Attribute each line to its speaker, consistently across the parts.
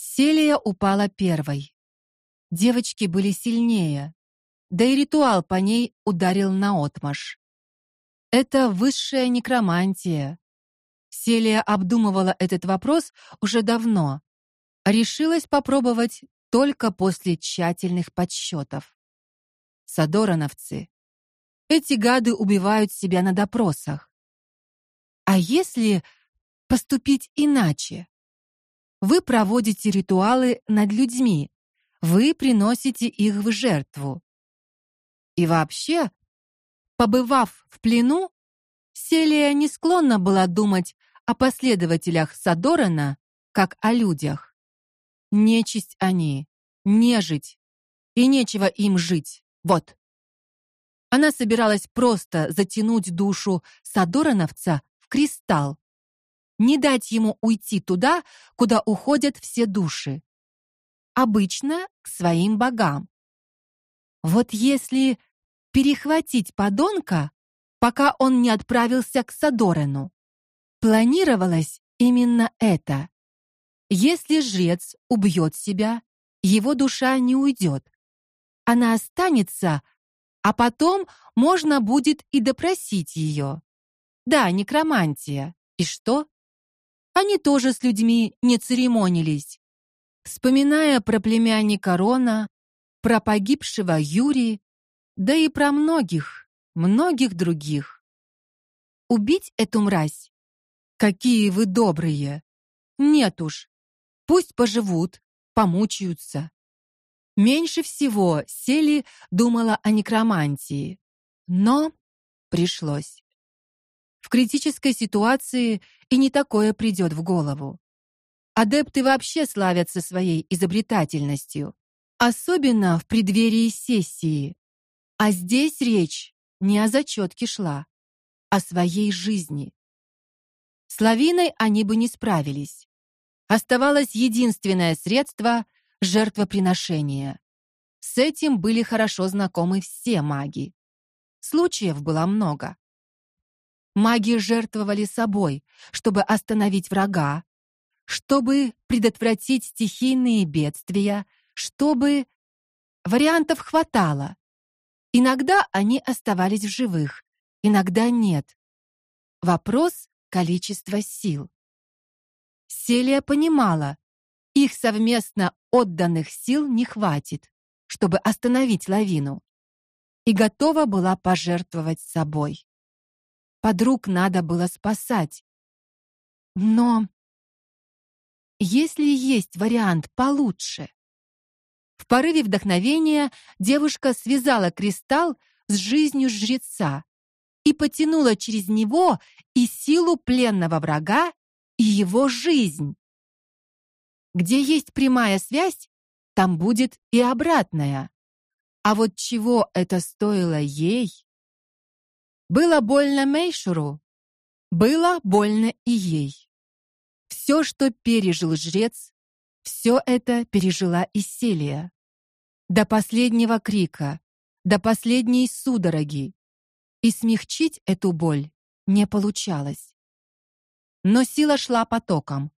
Speaker 1: Селия упала первой. Девочки были сильнее, да и ритуал по ней ударил наотмашь. Это высшая некромантия. Селия обдумывала этот вопрос уже давно. Решилась попробовать только после тщательных подсчетов. Садорановцы. Эти гады убивают себя на допросах. А если поступить иначе? Вы проводите ритуалы над людьми. Вы приносите их в жертву. И вообще, побывав в плену, Селия не склонна была думать о последователях Садорана как о людях. Нечисть они, нежить, и нечего им жить. Вот. Она собиралась просто затянуть душу Садорановца в кристалл. Не дать ему уйти туда, куда уходят все души. Обычно к своим богам. Вот если перехватить подонка, пока он не отправился к Садорену. Планировалось именно это. Если жрец убьет себя, его душа не уйдет. Она останется, а потом можно будет и допросить ее. Да, некромантия. И что? Они тоже с людьми не церемонились. Вспоминая про племянника Рона, про погибшего Юрия, да и про многих, многих других. Убить эту мразь Какие вы добрые. Нет уж. Пусть поживут, помучаются. Меньше всего Сели думала о некромантии, но пришлось. В критической ситуации и не такое придет в голову. Адепты вообще славятся своей изобретательностью, особенно в преддверии сессии. А здесь речь не о зачетке шла, а о своей жизни. С лавиной они бы не справились. Оставалось единственное средство жертвоприношение. С этим были хорошо знакомы все маги. Случаев было много. Маги жертвовали собой, чтобы остановить врага, чтобы предотвратить стихийные бедствия, чтобы вариантов хватало. Иногда они оставались в живых, иногда нет. Вопрос количество сил. Селия понимала, их совместно отданных сил не хватит, чтобы остановить лавину, и готова была пожертвовать собой. Подруг надо было спасать. Но если есть вариант получше. В порыве вдохновения девушка связала кристалл с жизнью жреца и потянула через него и силу пленного врага, и его жизнь. Где есть прямая связь, там будет и обратная. А вот чего это стоило ей? Было больно Мейшуру, было больно и ей. Все, что пережил жрец, все это пережила и Селия. До последнего крика, до последней судороги. И смягчить эту боль не получалось. Но сила шла потоком.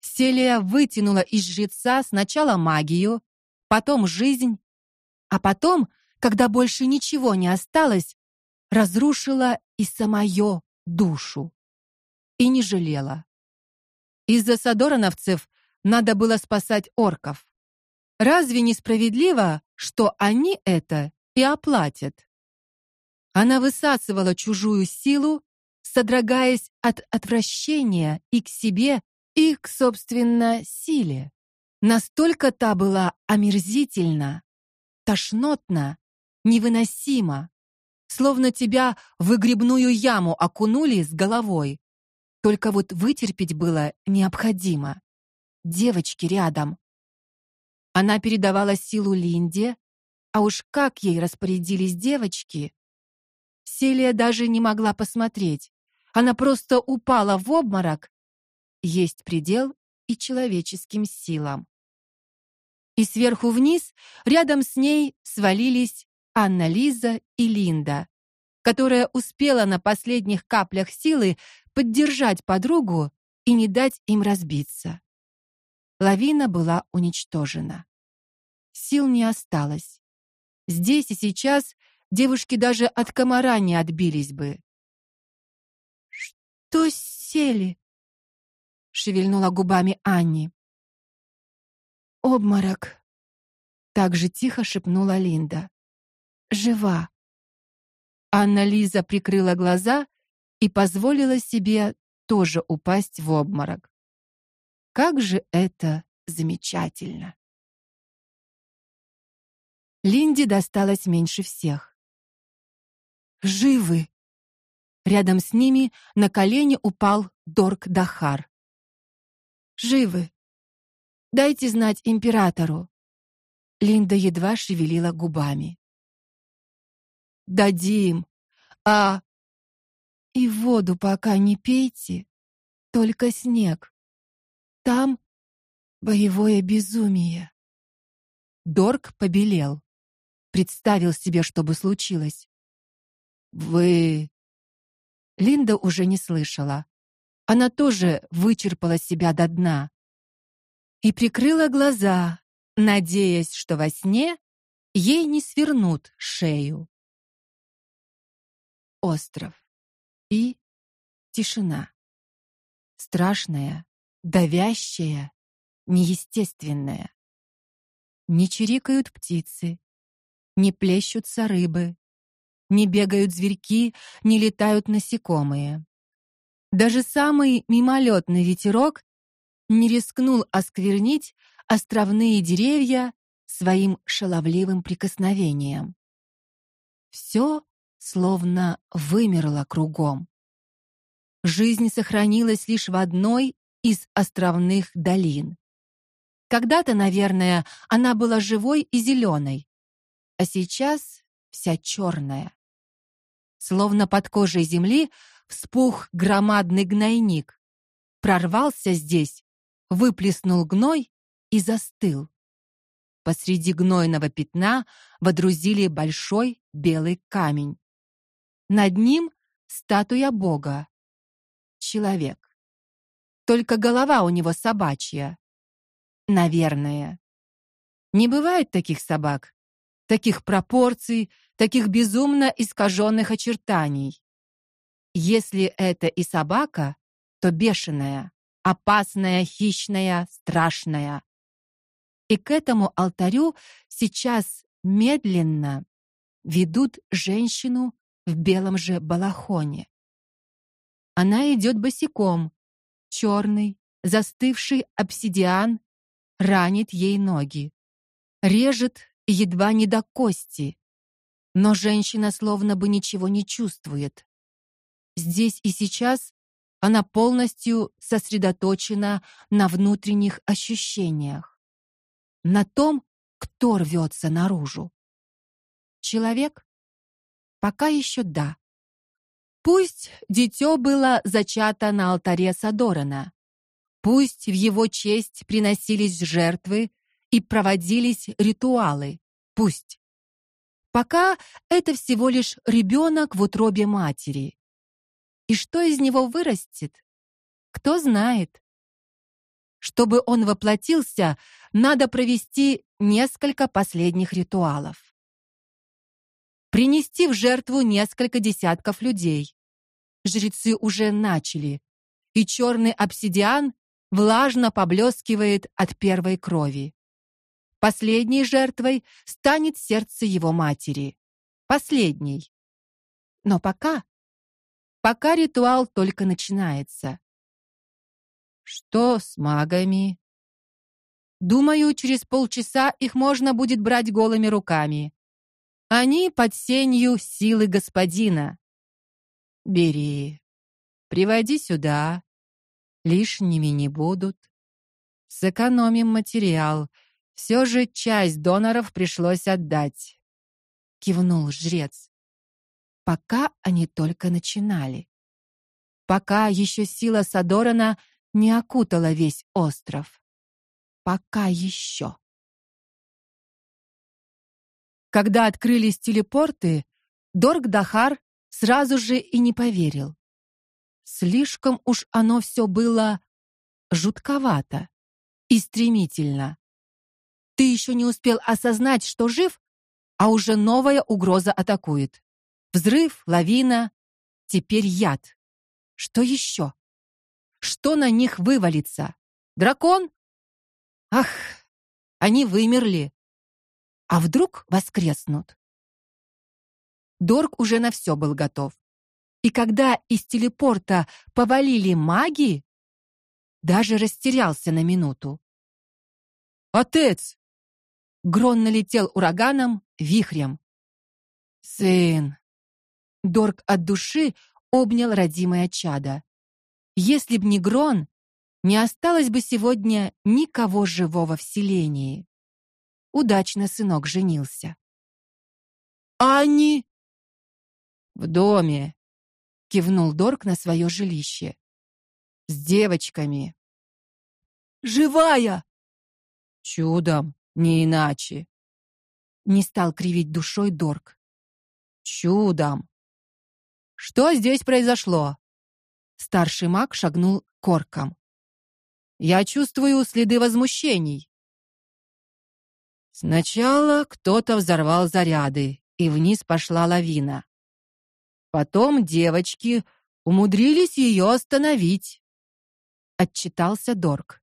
Speaker 1: Селия вытянула из жреца сначала магию, потом жизнь, а потом, когда больше ничего не осталось, разрушила и самое душу. И не жалела. Из-за садорановцев надо было спасать орков. Разве не справедливо, что они это и оплатят? Она высасывала чужую силу содрогаясь от отвращения и к себе, и к собственно силе. Настолько та была омерзительна, тошнотна, невыносима, словно тебя в выгребную яму окунули с головой. Только вот вытерпеть было необходимо. Девочки рядом. Она передавала силу Линде, а уж как ей распорядились девочки, Селия даже не могла посмотреть. Она просто упала в обморок. Есть предел и человеческим силам. И сверху вниз, рядом с ней свалились Анна Лиза и Линда, которая успела на последних каплях силы поддержать подругу и не дать им разбиться. лавина была уничтожена. Сил не осталось. Здесь и сейчас девушки даже от комара не отбились бы. Что сели? шевельнула губами Анни. Обморок. Так же тихо шепнула Линда. Жива. Анна Лиза прикрыла глаза и позволила себе тоже упасть в обморок. Как же это замечательно. Линде досталось меньше всех. Живы. Рядом с ними на колени упал Дорк Дахар. Живы. Дайте знать императору. Линда едва шевелила губами. Дадим. А и воду пока не пейте, только снег. Там боевое безумие. Дорк побелел. Представил себе, что бы случилось. Вы Линда уже не слышала. Она тоже вычерпала себя до дна и прикрыла глаза, надеясь, что во сне ей не свернут шею. Остров и тишина. Страшная, давящая, неестественная. Не чирикают птицы, не плещутся рыбы, не бегают зверьки, не летают насекомые. Даже самый мимолетный ветерок не рискнул осквернить островные деревья своим шаловливым прикосновением. Все словно вымерло кругом. Жизнь сохранилась лишь в одной из островных долин. Когда-то, наверное, она была живой и зеленой, а сейчас вся черная. Словно под кожей земли вспух громадный гнойник. Прорвался здесь, выплеснул гной и застыл. Посреди гнойного пятна водрузили большой белый камень. Над ним статуя бога. Человек. Только голова у него собачья. Наверное. Не бывает таких собак, таких пропорций, таких безумно искаженных очертаний. Если это и собака, то бешеная, опасная, хищная, страшная. И к этому алтарю сейчас медленно ведут женщину в белом же балахоне. Она идет босиком. черный, застывший обсидиан ранит ей ноги. Режет едва не до кости. Но женщина словно бы ничего не чувствует. Здесь и сейчас она полностью сосредоточена на внутренних ощущениях, на том, кто рвется наружу. Человек? Пока еще да. Пусть дитё было зачато на алтаре Садорана. Пусть в его честь приносились жертвы и проводились ритуалы. Пусть. Пока это всего лишь ребенок в утробе матери. И что из него вырастет? Кто знает. Чтобы он воплотился, надо провести несколько последних ритуалов принести в жертву несколько десятков людей. Жрецы уже начали, и черный обсидиан влажно поблескивает от первой крови. Последней жертвой станет сердце его матери. Последней. Но пока пока ритуал только начинается. Что с магами? Думаю, через полчаса их можно будет брать голыми руками. Они под сенью силы господина. Бери. Приводи сюда. Лишними не будут. Сэкономим материал. Все же часть доноров пришлось отдать. Кивнул жрец. Пока они только начинали. Пока еще сила Садорана не окутала весь остров. Пока еще. Когда открылись телепорты, Дорг Дахар сразу же и не поверил. Слишком уж оно все было жутковато. и стремительно. Ты еще не успел осознать, что жив, а уже новая угроза атакует. Взрыв, лавина, теперь яд. Что еще? Что на них вывалится? Дракон? Ах, они вымерли. А вдруг воскреснут? Дорг уже на все был готов. И когда из телепорта повалили маги, даже растерялся на минуту. Отец! Грон налетел ураганом, вихрем. Сын. Дорг от души обнял родимое чадо. Если б не Грон, не осталось бы сегодня никого живого в селении. Удачно сынок женился. А они в доме, кивнул Дорк на свое жилище. С девочками. Живая. Чудом, не иначе. Не стал кривить душой Дорк. Чудом. Что здесь произошло? Старший маг шагнул к оркам. Я чувствую следы возмущений. Сначала кто-то взорвал заряды, и вниз пошла лавина. Потом девочки умудрились ее остановить. Отчитался Дорк.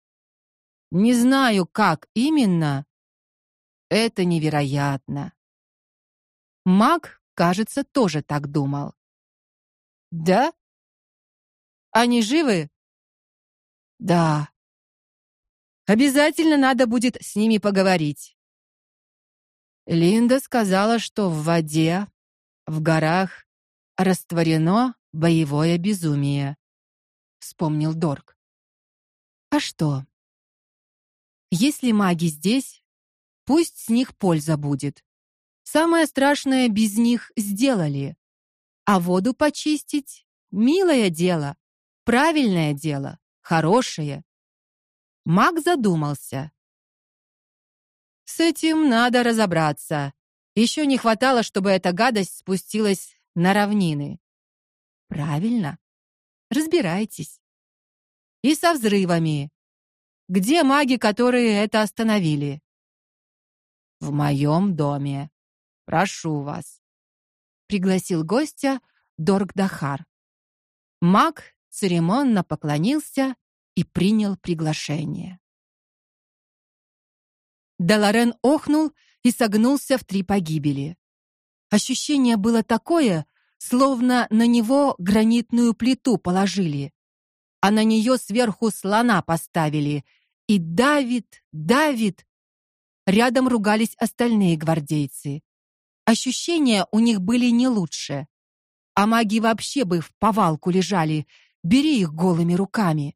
Speaker 1: Не знаю, как именно. Это невероятно. Маг, кажется, тоже так думал. Да? Они живы? Да. Обязательно надо будет с ними поговорить. Линда сказала, что в воде, в горах растворено боевое безумие, вспомнил Дорк. А что? Если маги здесь, пусть с них польза будет. Самое страшное без них сделали. А воду почистить милое дело, правильное дело, хорошее. Маг задумался. С этим надо разобраться. Еще не хватало, чтобы эта гадость спустилась на равнины. Правильно. Разбирайтесь. И со взрывами. Где маги, которые это остановили? В моем доме. Прошу вас. Пригласил гостя Доргдахар. Маг церемонно поклонился и принял приглашение. Даларен охнул и согнулся в три погибели. Ощущение было такое, словно на него гранитную плиту положили, а на нее сверху слона поставили, и давит, давит. Рядом ругались остальные гвардейцы. Ощущения у них были не лучше. А маги вообще бы в повалку лежали, бери их голыми руками.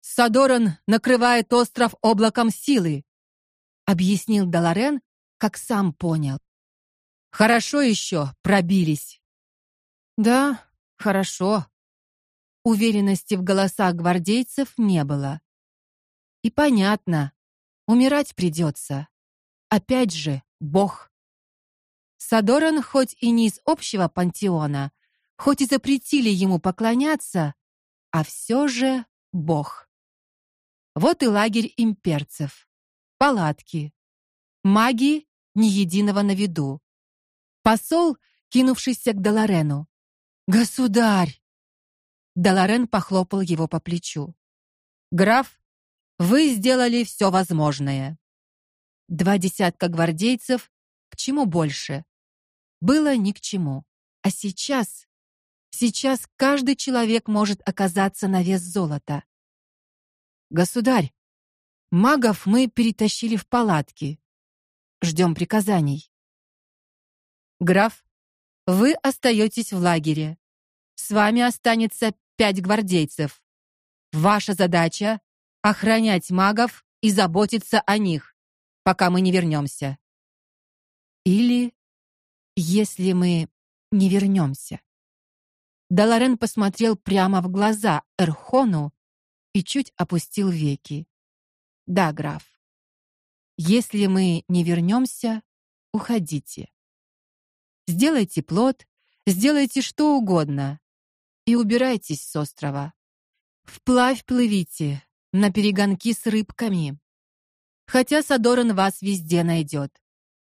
Speaker 1: Садоран накрывает остров облаком силы, объяснил Даларен, как сам понял. Хорошо еще пробились. Да, хорошо. Уверенности в голосах гвардейцев не было. И понятно, умирать придется. Опять же, Бог. Садоран хоть и не из общего пантеона, хоть и запретили ему поклоняться, а все же Бог. Вот и лагерь имперцев. Палатки. Маги ни единого на виду. Посол, кинувшийся к Даларену. Государь. Даларен похлопал его по плечу. Граф, вы сделали все возможное. Два десятка гвардейцев, к чему больше? Было ни к чему. А сейчас сейчас каждый человек может оказаться на вес золота. Государь, магов мы перетащили в палатки. Ждем приказаний. Граф, вы остаетесь в лагере. С вами останется пять гвардейцев. Ваша задача охранять магов и заботиться о них, пока мы не вернемся. Или если мы не вернемся. Даларен посмотрел прямо в глаза Эрхону и чуть опустил веки. Да, граф. Если мы не вернемся, уходите. Сделайте плод, сделайте что угодно и убирайтесь с острова. Вплавь плывите, на перегонки с рыбками. Хотя Садоран вас везде найдет.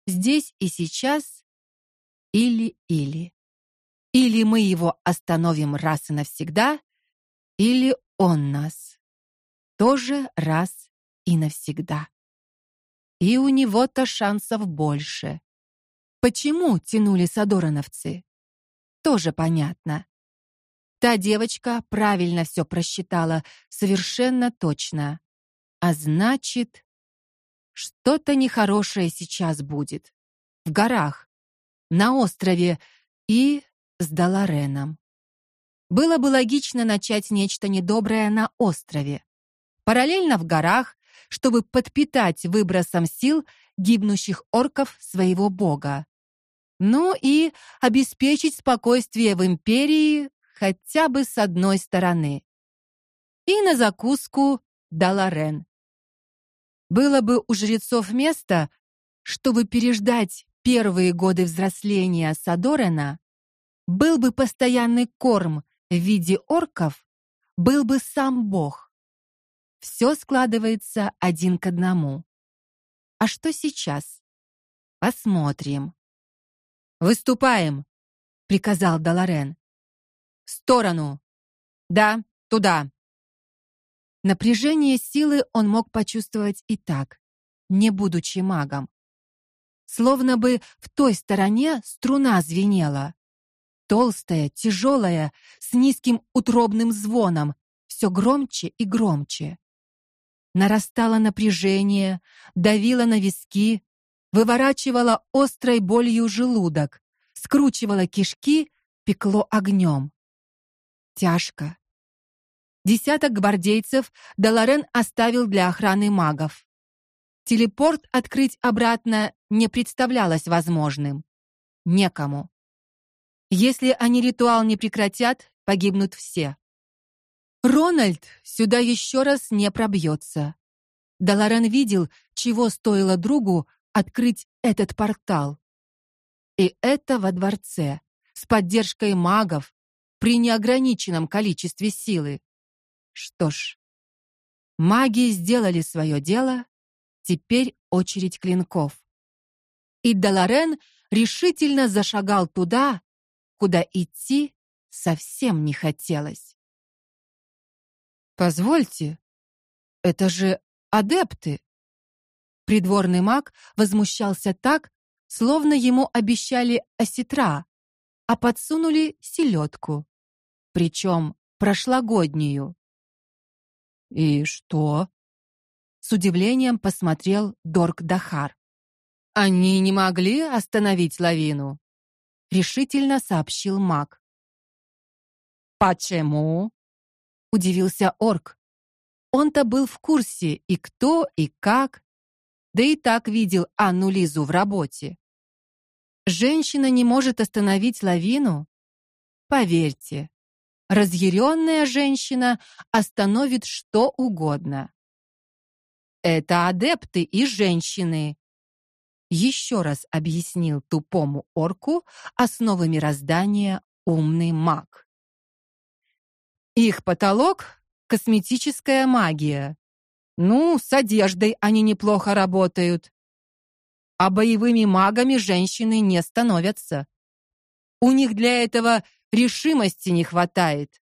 Speaker 1: Здесь и сейчас или-или. Или мы его остановим раз и навсегда, или он нас. Тоже раз и навсегда. И у него-то шансов больше. Почему тянули садорановцы? Тоже понятно. Та девочка правильно все просчитала, совершенно точно. А значит, что-то нехорошее сейчас будет. В горах, на острове и с Далареном. Было бы логично начать нечто недоброе на острове, параллельно в горах, чтобы подпитать выбросом сил гибнущих орков своего бога. Ну и обеспечить спокойствие в империи хотя бы с одной стороны. И на закуску Даларен. Было бы у жрецов место, чтобы переждать первые годы взросления Садорена, был бы постоянный корм в виде орков, был бы сам Бог. Все складывается один к одному. А что сейчас? Посмотрим. Выступаем, приказал Даларен. В сторону. Да, туда. Напряжение силы он мог почувствовать и так, не будучи магом. Словно бы в той стороне струна звенела. Толстая, тяжелая, с низким утробным звоном, все громче и громче. Нарастало напряжение, давило на виски, выворачивало острой болью желудок, скручивало кишки, пекло огнем. Тяжко. Десяток гвардейцев Даларен оставил для охраны магов. Телепорт открыть обратно не представлялось возможным. Некому. Если они ритуал не прекратят, погибнут все. Рональд сюда еще раз не пробьется. Даларен видел, чего стоило другу открыть этот портал. И это во дворце, с поддержкой магов, при неограниченном количестве силы. Что ж, маги сделали свое дело, теперь очередь клинков. И Даларен решительно зашагал туда, куда идти совсем не хотелось. Позвольте, это же адепты. Придворный маг возмущался так, словно ему обещали осетра, а подсунули селедку, причем прошлогоднюю. И что? С удивлением посмотрел Дорк Дахар. Они не могли остановить лавину, решительно сообщил маг. Почему? Удивился орк. Он-то был в курсе и кто, и как, да и так видел Анну Лизу в работе. Женщина не может остановить лавину? Поверьте, разъяренная женщина остановит что угодно. Это адепты и женщины. Еще раз объяснил тупому орку основы мироздания умный маг. Их потолок косметическая магия. Ну, с одеждой они неплохо работают а боевыми магами женщины не становятся. У них для этого решимости не хватает.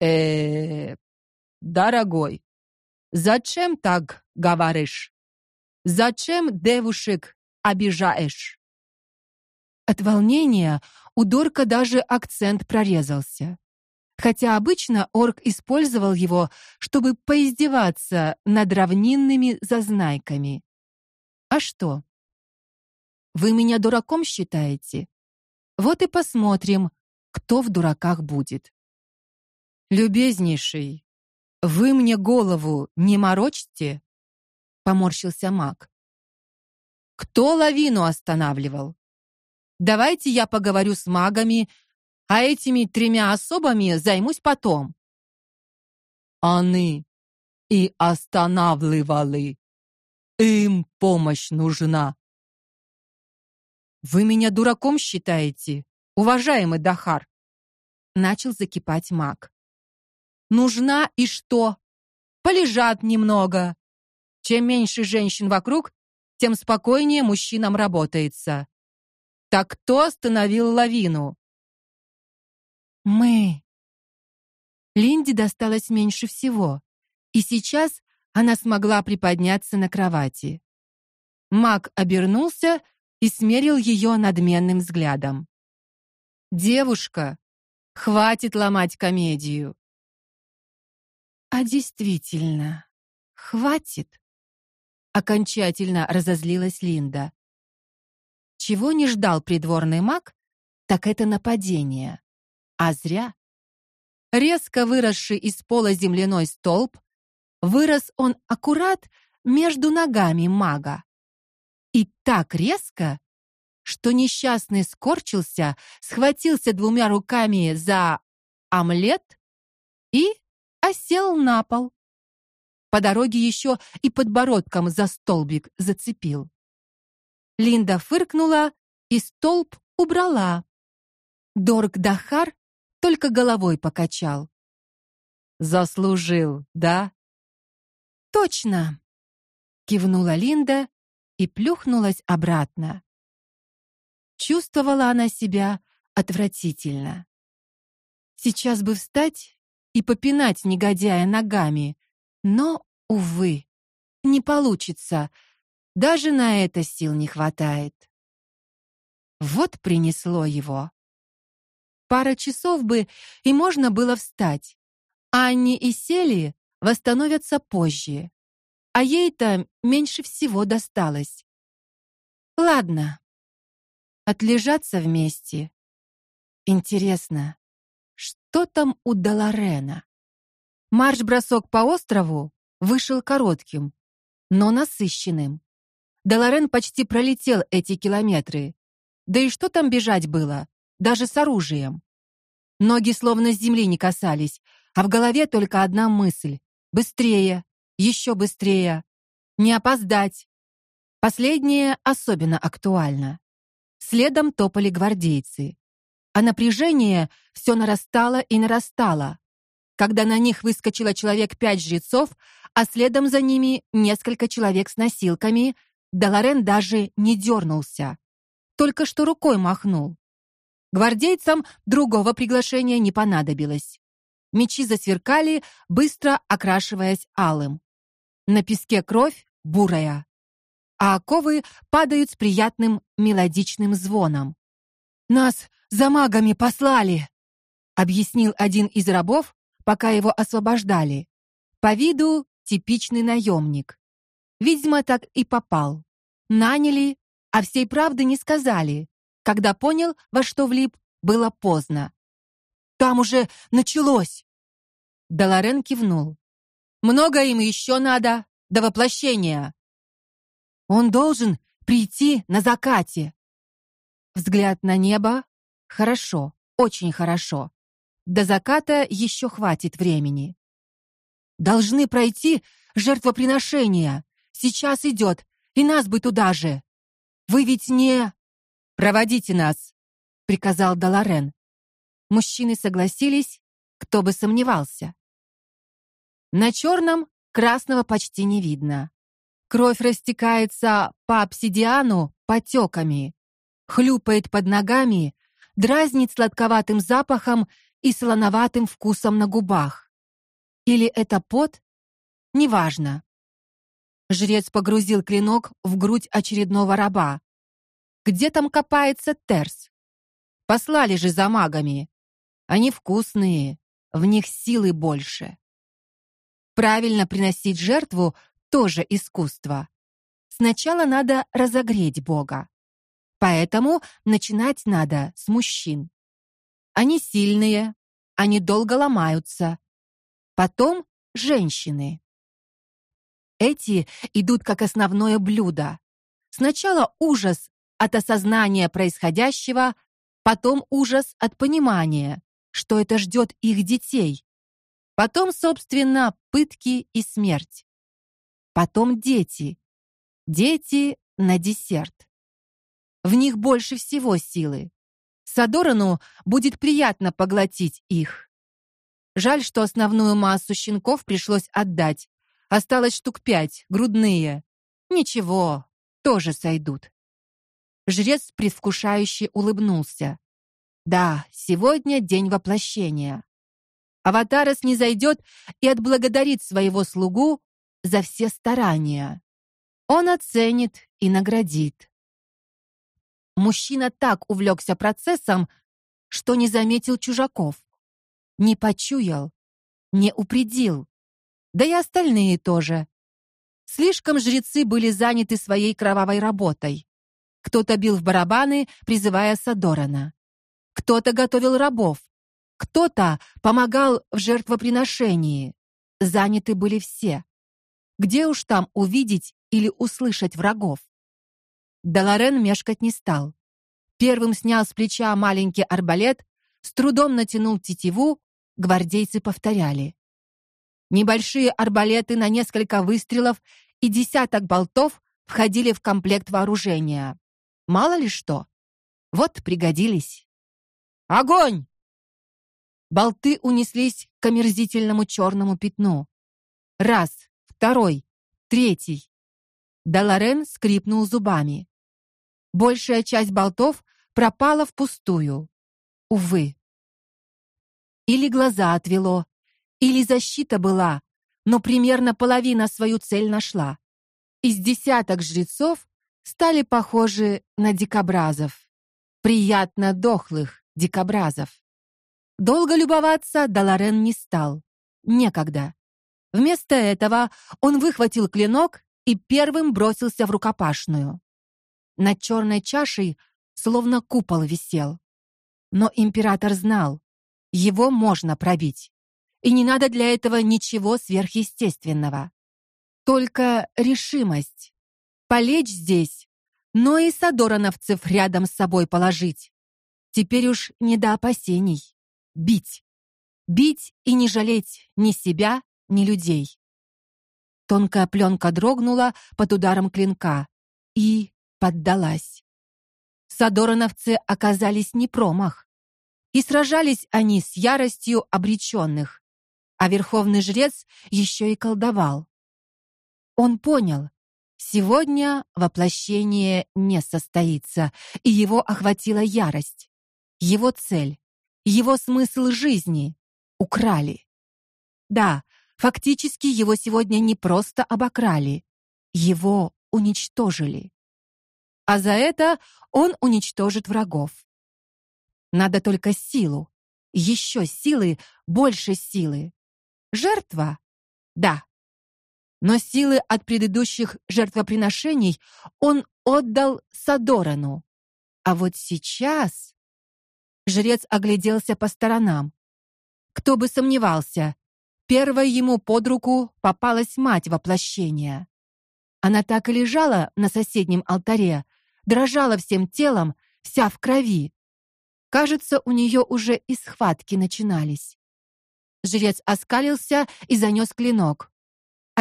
Speaker 1: Э, дорогой, зачем так говоришь? Зачем девушек обижаешь? От волнения у Дорка даже акцент прорезался. Хотя обычно орк использовал его, чтобы поиздеваться над равнинными зазнайками. А что? Вы меня дураком считаете? Вот и посмотрим, кто в дураках будет. Любезнейший, вы мне голову не морочьте, поморщился Мак. Кто лавину останавливал? Давайте я поговорю с магами, а этими тремя особами займусь потом. Они и останавливали, им помощь нужна. Вы меня дураком считаете, уважаемый Дахар? Начал закипать маг. Нужна и что? полежат немного. Чем меньше женщин вокруг, тем спокойнее мужчинам работается. Так кто остановил лавину? Мы. Линде досталось меньше всего, и сейчас она смогла приподняться на кровати. Мак обернулся и смерил ее надменным взглядом. Девушка, хватит ломать комедию. А действительно, хватит. Окончательно разозлилась Линда. Чего не ждал придворный маг, так это нападение. А зря. Резко выросший из пола земляной столб, вырос он аккурат между ногами мага. И так резко, что несчастный скорчился, схватился двумя руками за омлет и осел на пол. По дороге еще и подбородком за столбик зацепил. Линда фыркнула и столб убрала. Дорг Дахар только головой покачал. Заслужил, да? Точно, кивнула Линда и плюхнулась обратно. Чувствовала она себя отвратительно. Сейчас бы встать и попинать негодяя ногами, но увы, не получится. Даже на это сил не хватает. Вот принесло его. Пара часов бы и можно было встать. Анни и Сели восстановятся позже. А ей-то меньше всего досталось. Ладно. Отлежаться вместе. Интересно, что там у Даларена? Марш-бросок по острову вышел коротким, но насыщенным. Даларен почти пролетел эти километры. Да и что там бежать было, даже с оружием? Ноги словно с земли не касались, а в голове только одна мысль: быстрее, еще быстрее, не опоздать. Последнее особенно актуально. Следом топали гвардейцы. А напряжение все нарастало и нарастало когда на них выскочило человек пять жрецов, а следом за ними несколько человек с носилками, Даларен даже не дернулся, только что рукой махнул. Гвардейцам другого приглашения не понадобилось. Мечи засверкали, быстро окрашиваясь алым. На песке кровь бурая, а оковы падают с приятным мелодичным звоном. Нас за магами послали, объяснил один из рабов, пока его освобождали. По виду типичный наемник. Видимо, так и попал. Наняли, а всей правды не сказали. Когда понял, во что влип, было поздно. Там уже началось. Даларен кивнул. Много им еще надо до воплощения. Он должен прийти на закате. Взгляд на небо. Хорошо, очень хорошо. До заката еще хватит времени. Должны пройти жертвоприношения. Сейчас идет, и нас бы туда же. Вы ведь не проводите нас, приказал Даларен. Мужчины согласились, кто бы сомневался. На черном красного почти не видно. Кровь растекается по обсидиану потеками, хлюпает под ногами, дразнит сладковатым запахом и солоноватым вкусом на губах. Или это пот? Неважно. Жрец погрузил клинок в грудь очередного раба. Где там копается Терс? Послали же за магами. Они вкусные, в них силы больше. Правильно приносить жертву тоже искусство. Сначала надо разогреть Бога. Поэтому начинать надо с мужчин. Они сильные, они долго ломаются. Потом женщины. Эти идут как основное блюдо. Сначала ужас от осознания происходящего, потом ужас от понимания, что это ждет их детей. Потом, собственно, пытки и смерть. Потом дети. Дети на десерт. В них больше всего силы. Садорану будет приятно поглотить их. Жаль, что основную массу щенков пришлось отдать, Осталось штук пять, грудные. Ничего, тоже сойдут. Жрец предвкушающе улыбнулся. Да, сегодня день воплощения. Аватарес не зайдет и отблагодарит своего слугу за все старания. Он оценит и наградит. Мужчина так увлекся процессом, что не заметил чужаков, не почуял, не упредил. Да и остальные тоже. Слишком жрецы были заняты своей кровавой работой. Кто-то бил в барабаны, призывая Садорана. Кто-то готовил рабов. Кто-то помогал в жертвоприношении. Заняты были все. Где уж там увидеть или услышать врагов? Даларен мешкать не стал. Первым снял с плеча маленький арбалет, с трудом натянул тетиву, гвардейцы повторяли. Небольшие арбалеты на несколько выстрелов и десяток болтов входили в комплект вооружения. Мало ли что. Вот пригодились. Огонь! Болты унеслись к омерзительному черному пятну. Раз, второй, третий. Даларен скрипнул зубами. Большая часть болтов пропала впустую. Увы. Или глаза отвело, или защита была, но примерно половина свою цель нашла. Из десяток жрецов стали похожи на дикобразов. Приятно дохлых дикобразов. Долго любоваться Даларен не стал. Некогда. Вместо этого он выхватил клинок и первым бросился в рукопашную. Над черной чашей словно купол висел. Но император знал, его можно пробить. И не надо для этого ничего сверхъестественного. Только решимость. Полечь здесь, но и садорановцев рядом с собой положить. Теперь уж не до опасений. Бить. Бить и не жалеть ни себя, ни людей. Тонкая пленка дрогнула под ударом клинка и поддалась. Садорановцы оказались не промах. И сражались они с яростью обреченных, а верховный жрец еще и колдовал. Он понял, сегодня воплощение не состоится, и его охватила ярость. Его цель, его смысл жизни украли. Да, фактически его сегодня не просто обокрали, его уничтожили а за это он уничтожит врагов. Надо только силу, еще силы, больше силы. Жертва? Да. Но силы от предыдущих жертвоприношений он отдал Садорану. А вот сейчас жрец огляделся по сторонам. Кто бы сомневался, первой ему под руку попалась мать воплощения. Она так и лежала на соседнем алтаре, дрожала всем телом, вся в крови. Кажется, у нее уже и схватки начинались. Жрец оскалился и занес клинок.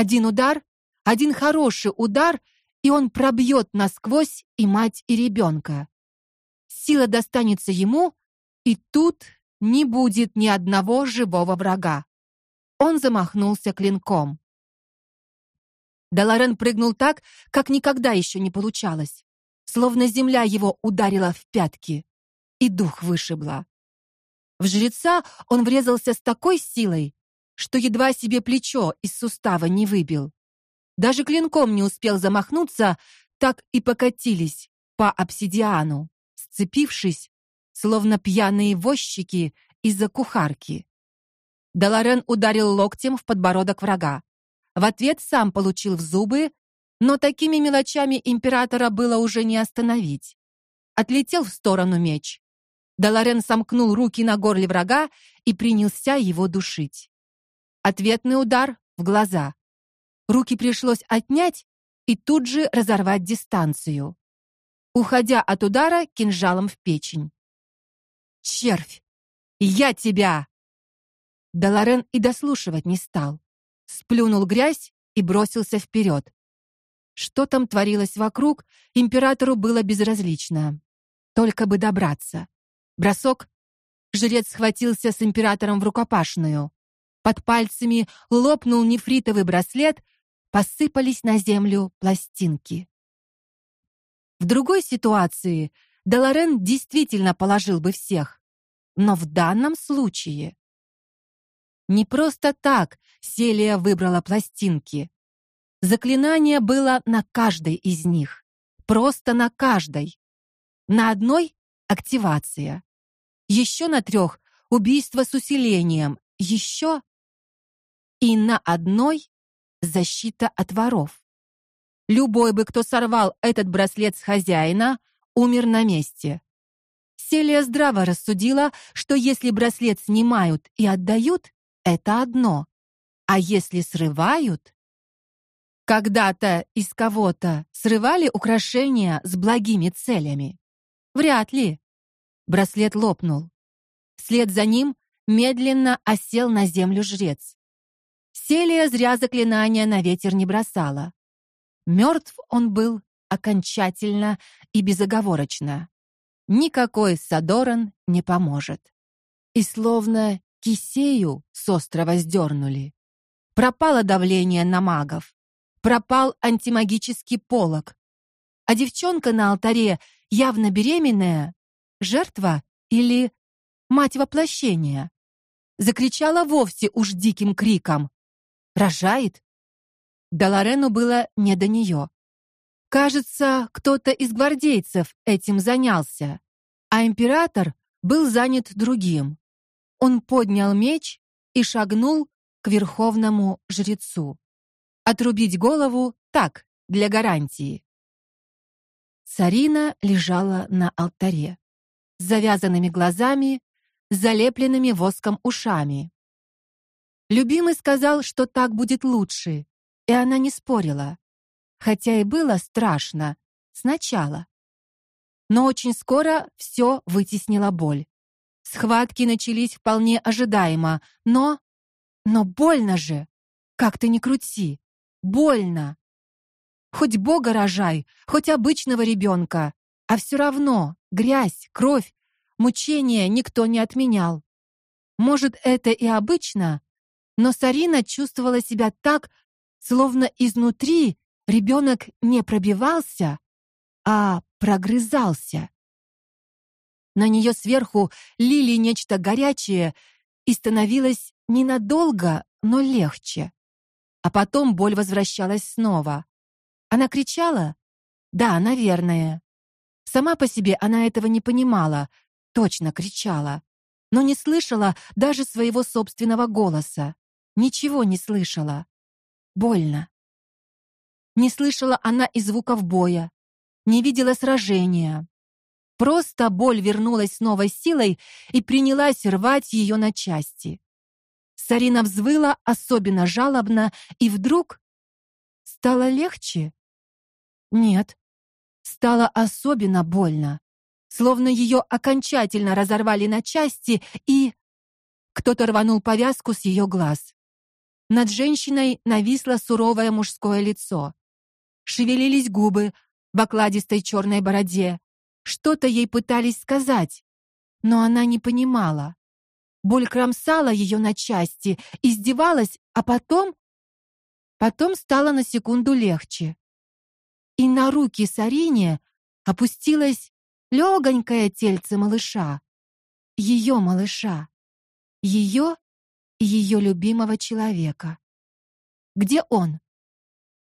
Speaker 1: Один удар, один хороший удар, и он пробьет насквозь и мать, и ребенка. Сила достанется ему, и тут не будет ни одного живого врага. Он замахнулся клинком. Даларен прыгнул так, как никогда еще не получалось словно земля его ударила в пятки, и дух вышибла. В жреца он врезался с такой силой, что едва себе плечо из сустава не выбил. Даже клинком не успел замахнуться, так и покатились по обсидиану, сцепившись, словно пьяные возчики из-за кухарки. Даларен ударил локтем в подбородок врага. В ответ сам получил в зубы но такими мелочами императора было уже не остановить. Отлетел в сторону меч. Даларен сомкнул руки на горле врага и принялся его душить. Ответный удар в глаза. Руки пришлось отнять и тут же разорвать дистанцию, уходя от удара кинжалом в печень. Червь, я тебя. Даларен и дослушивать не стал. Сплюнул грязь и бросился вперед. Что там творилось вокруг, императору было безразлично. Только бы добраться. Бросок. Жрец схватился с императором в рукопашную. Под пальцами лопнул нефритовый браслет, посыпались на землю пластинки. В другой ситуации Деларен действительно положил бы всех, но в данном случае не просто так Селия выбрала пластинки. Заклинание было на каждой из них, просто на каждой. На одной активация. Еще на трех убийство с усилением, еще и на одной защита от воров. Любой бы, кто сорвал этот браслет с хозяина, умер на месте. Селия здраво рассудила, что если браслет снимают и отдают, это одно. А если срывают, когда-то из кого-то срывали украшения с благими целями. Вряд ли. Браслет лопнул. Вслед за ним медленно осел на землю жрец. Селия зря заклинания на ветер не бросала. Мертв он был окончательно и безоговорочно. Никакой Садоран не поможет. И словно Кисею с острова сдернули. Пропало давление на магов. Пропал антимагический полог. А девчонка на алтаре, явно беременная, жертва или мать воплощения, закричала вовсе уж диким криком. Рожает? Даларену было не до нее. Кажется, кто-то из гвардейцев этим занялся, а император был занят другим. Он поднял меч и шагнул к верховному жрецу. Отрубить голову так, для гарантии. Сарина лежала на алтаре, с завязанными глазами, залепленными воском ушами. Любимый сказал, что так будет лучше, и она не спорила, хотя и было страшно сначала. Но очень скоро все вытеснила боль. Схватки начались вполне ожидаемо, но но больно же. Как ты ни крути, больно. Хоть бога рожай, хоть обычного ребенка, а все равно грязь, кровь, мучения никто не отменял. Может, это и обычно, но Сарина чувствовала себя так, словно изнутри ребенок не пробивался, а прогрызался. На нее сверху лили нечто горячее, и становилось ненадолго, но легче. А потом боль возвращалась снова. Она кричала? Да, наверное. Сама по себе она этого не понимала, точно кричала, но не слышала даже своего собственного голоса. Ничего не слышала. Больно. Не слышала она и звуков боя, не видела сражения. Просто боль вернулась с новой силой и принялась рвать ее на части. Сарина взвыла особенно жалобно, и вдруг стало легче. Нет, стало особенно больно, словно ее окончательно разорвали на части, и кто-то рванул повязку с ее глаз. Над женщиной нависло суровое мужское лицо. Шевелились губы в окладистой черной бороде. Что-то ей пытались сказать, но она не понимала. Боль кромсала ее на части, издевалась, а потом потом стало на секунду легче. И на руки Сарине опустилось легонькое тельце малыша. Ее малыша. Ее ее любимого человека. Где он?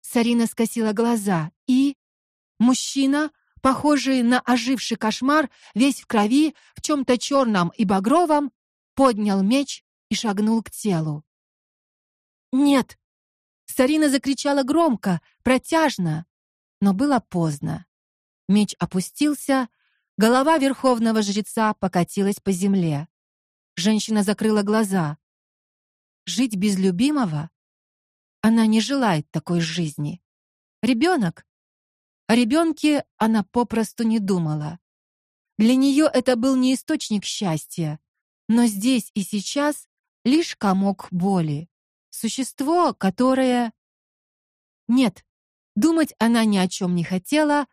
Speaker 1: Сарина скосила глаза, и мужчина похожий на оживший кошмар, весь в крови, в чем то черном и багровом, поднял меч и шагнул к телу. "Нет!" Сарина закричала громко, протяжно, но было поздно. Меч опустился, голова верховного жреца покатилась по земле. Женщина закрыла глаза. Жить без любимого? Она не желает такой жизни. Ребенок? О ребенке она попросту не думала. Для нее это был не источник счастья, но здесь и сейчас лишь комок боли. Существо, которое Нет, думать она ни о чем не хотела,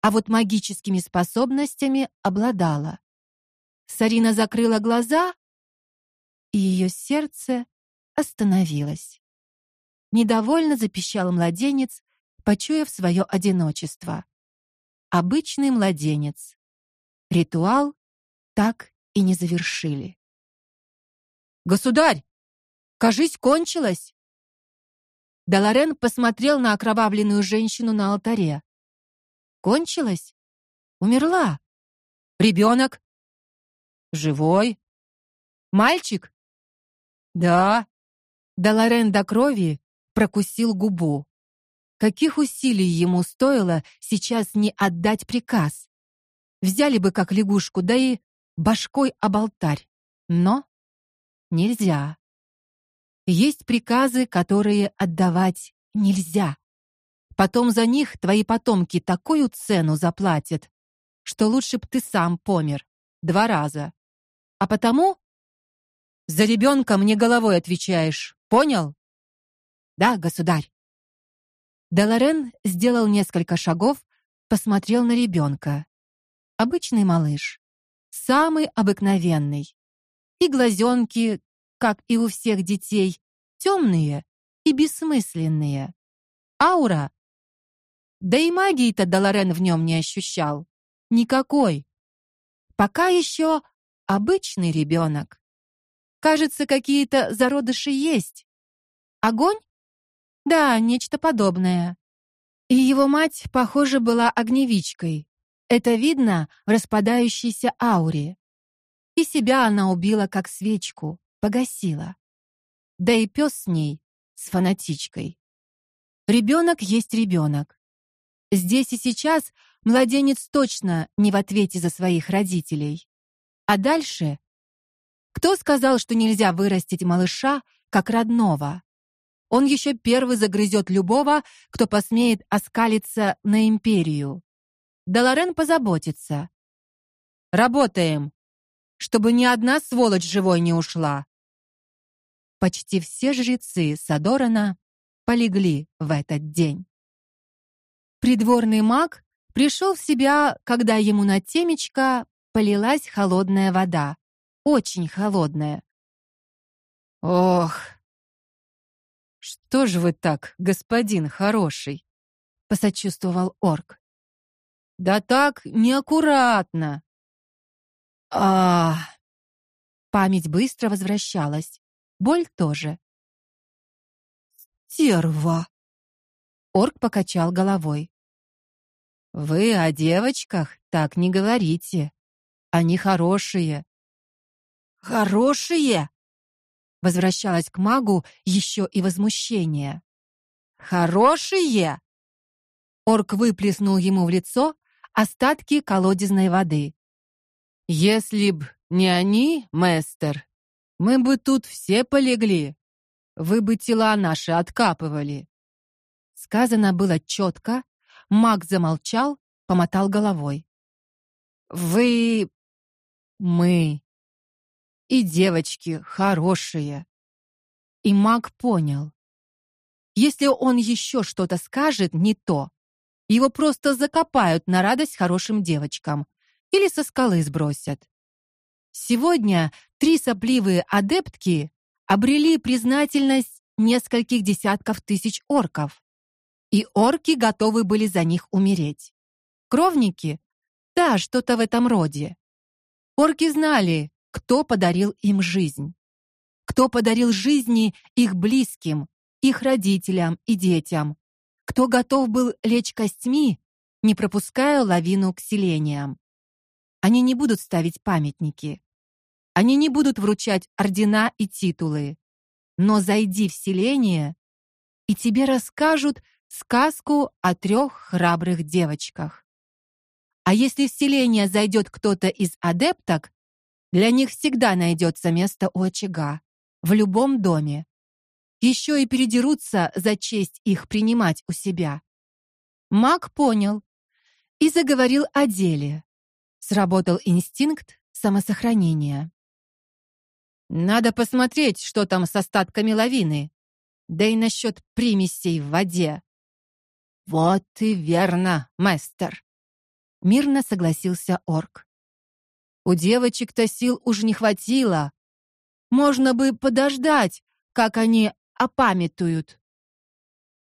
Speaker 1: а вот магическими способностями обладала. Сарина закрыла глаза, и ее сердце остановилось. недовольно запищал младенец, почуяв свое одиночество. Обычный младенец. Ритуал так и не завершили. Государь, кажись, кончилось. Даларен посмотрел на окровавленную женщину на алтаре. Кончилось? Умерла. Ребенок? Живой. Мальчик? Да. Даларен до крови прокусил губу. Каких усилий ему стоило сейчас не отдать приказ. Взяли бы как лягушку, да и башкой об алтарь. Но нельзя. Есть приказы, которые отдавать нельзя. Потом за них твои потомки такую цену заплатят, что лучше б ты сам помер два раза. А потому за ребенка мне головой отвечаешь. Понял? Да, государь. Деларен сделал несколько шагов, посмотрел на ребенка. Обычный малыш, самый обыкновенный. И глазенки, как и у всех детей, темные и бессмысленные. Аура. Да и магии-то Деларен в нем не ощущал. Никакой. Пока еще обычный ребенок. Кажется, какие-то зародыши есть. Огонь? Да, нечто подобное. И его мать, похоже, была огневичкой. Это видно в распадающейся ауре. И себя она убила как свечку, погасила. Да и пес с ней, с фанатичкой. Ребенок есть ребенок. Здесь и сейчас младенец точно не в ответе за своих родителей. А дальше кто сказал, что нельзя вырастить малыша как родного? Он еще первый загрызет любого, кто посмеет оскалиться на империю. Даларен позаботится. Работаем, чтобы ни одна сволочь живой не ушла. Почти все жрецы Садорана полегли в этот день. Придворный маг пришел в себя, когда ему на темечко полилась холодная вода очень холодная. Ох. Что же вы так, господин хороший? посочувствовал орк. Да так неаккуратно. А, память быстро возвращалась. Боль тоже. Стерва. Орк покачал головой. Вы о девочках так не говорите. Они хорошие. Хорошие. Возвращалась к магу еще и возмущение. Хорошие. Орк выплеснул ему в лицо остатки колодезной воды. Если б не они, мэстер, мы бы тут все полегли. Вы бы тела наши откапывали. Сказано было четко. Маг замолчал, помотал головой. Вы мы и девочки хорошие. И маг понял. Если он еще что-то скажет не то, его просто закопают на радость хорошим девочкам или со скалы сбросят. Сегодня три сопливые адептки обрели признательность нескольких десятков тысяч орков. И орки готовы были за них умереть. Кровники? Да, что-то в этом роде. Орки знали, кто подарил им жизнь. Кто подарил жизни их близким, их родителям и детям. Кто готов был лечь костьми, не пропуская лавину к селениям. Они не будут ставить памятники. Они не будут вручать ордена и титулы. Но зайди в селение, и тебе расскажут сказку о трех храбрых девочках. А если в селение зайдет кто-то из адепток, для них всегда найдется место у очага, в любом доме. Еще и передерутся за честь их принимать у себя. Маг понял и заговорил о деле. Сработал инстинкт самосохранения. Надо посмотреть, что там с остатками лавины. Да и насчет примесей в воде. Вот и верно, мастер. Мирно согласился орк. У девочек-то сил уж не хватило. Можно бы подождать, как они опамятуют.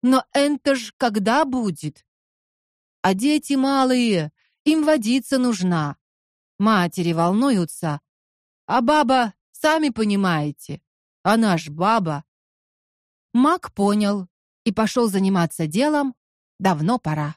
Speaker 1: Но это ж когда будет? А дети малые, им водиться нужна. Матери волнуются. А баба, сами понимаете, она ж баба. Мак понял и пошел заниматься делом. Давно пора.